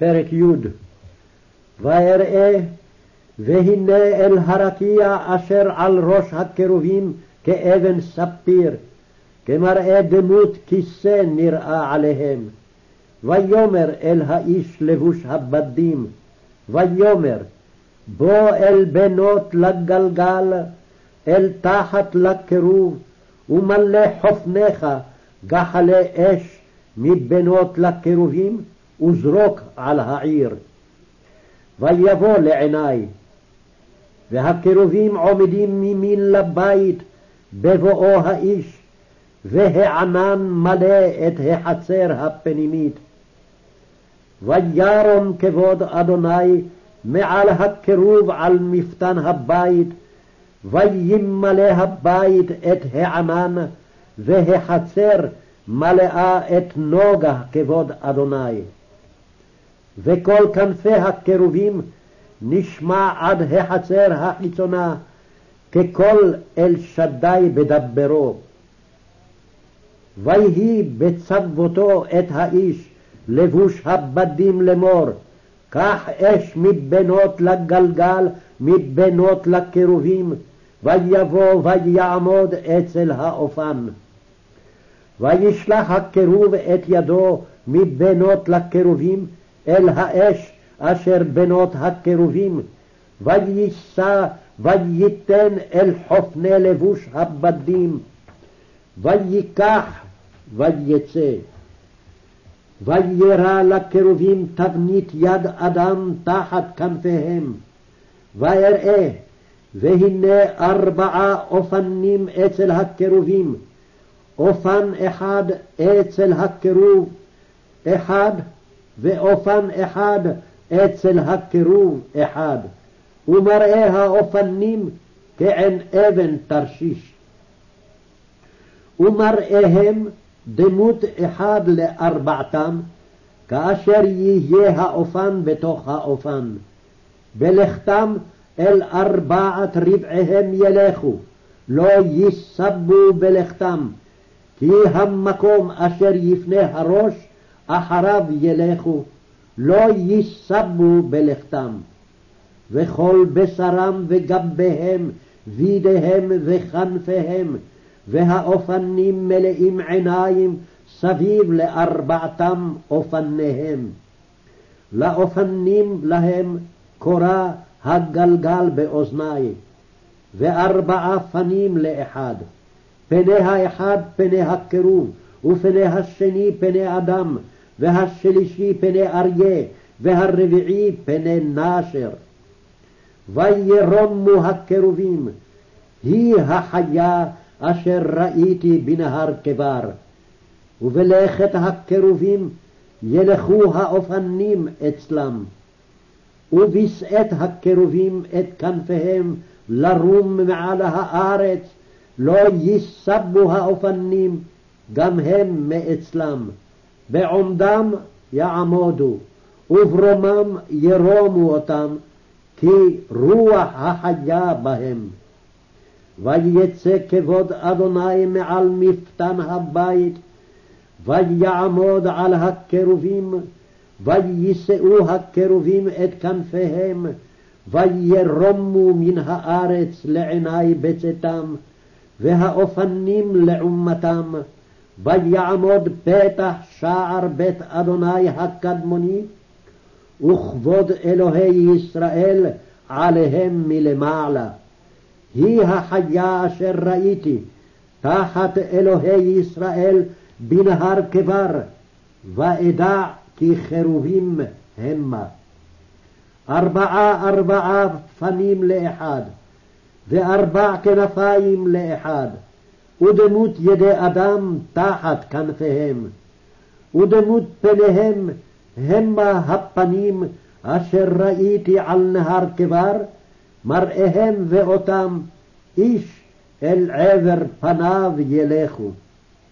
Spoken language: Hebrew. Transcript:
פרק י' ואראה והנה אל הרקיע אשר על ראש הקירובים כאבן ספיר, כמראה דמות כיסא נראה עליהם. ויאמר אל האיש לבוש הבדים, ויאמר בוא אל בנות לגלגל, אל תחת לקירוב, ומלא חופניך גחלי אש מבנות לקירובים, וזרוק על העיר. ויבוא לעיני, והקירובים עומדים ממין לבית בבואו האיש, והענן מלא את החצר הפנימית. וירום כבוד אדוני מעל הקירוב על מפתן הבית, וימלא הבית את הענן, והחצר מלאה את נוגה כבוד אדוני. וכל כנפי הקירובים נשמע עד החצר החיצונה, כקול אל שדי בדברו. ויהי בצוותו את האיש לבוש הבדים לאמור, קח אש מבנות לגלגל, מבנות לקירובים, ויבוא ויעמוד אצל האופן. וישלח הקירוב את ידו מבנות לקירובים אל האש אשר בנות הקירובים, ויישא וייתן אל חופני לבוש הבדים, ויקח ויצא. וירא לקירובים תבנית יד אדם תחת כנפיהם, ואראה, והנה ארבעה אופנים אצל הקירובים, אופן אחד אצל הקירוב אחד, ואופן אחד אצל הקירוב אחד, ומראה האופנים כעין אבן תרשיש. ומראיהם דמות אחד לארבעתם, כאשר יהיה האופן בתוך האופן. בלכתם אל ארבעת רבעיהם ילכו, לא יסבו בלכתם, כי המקום אשר יפנה הראש אחריו ילכו, לא יסבו בלכתם. וכל בשרם וגביהם, וידיהם וכנפיהם, והאופנים מלאים עיניים סביב לארבעתם אופניהם. לאופנים להם קורה הגלגל באוזני, וארבעה פנים לאחד. פני האחד פני הקירוב, ופני השני פני אדם, והשלישי פני אריה, והרביעי פני נשר. וירמו הקירובים, היא החיה אשר ראיתי בנהר כבר. ובלכת הקירובים ילכו האופנים אצלם. ובשאת הקירובים את כנפיהם לרום מעל הארץ, לא יסבו האופנים, גם הם מאצלם. בעומדם יעמודו, וברומם ירומו אותם, כי רוח החיה בהם. ויצא כבוד אדוני מעל מפתן הבית, ויעמוד על הקירובים, ויישאו הקירובים את כנפיהם, וירומו מן הארץ לעיני בצאתם, והאופנים לעומתם, ויעמוד פתח שער בית אדוני הקדמוני, וכבוד אלוהי ישראל עליהם מלמעלה. היא החיה אשר ראיתי, תחת אלוהי ישראל בנהר כבר, ואדע כי חרובים המה. ארבעה ארבעה פנים לאחד, וארבע כנפיים לאחד, ודמות ידי אדם תחת כנפיהם, ודמות פניהם המה הפנים אשר ראיתי על נהר כבר, מראיהם ואותם איש אל עבר פניו ילכו.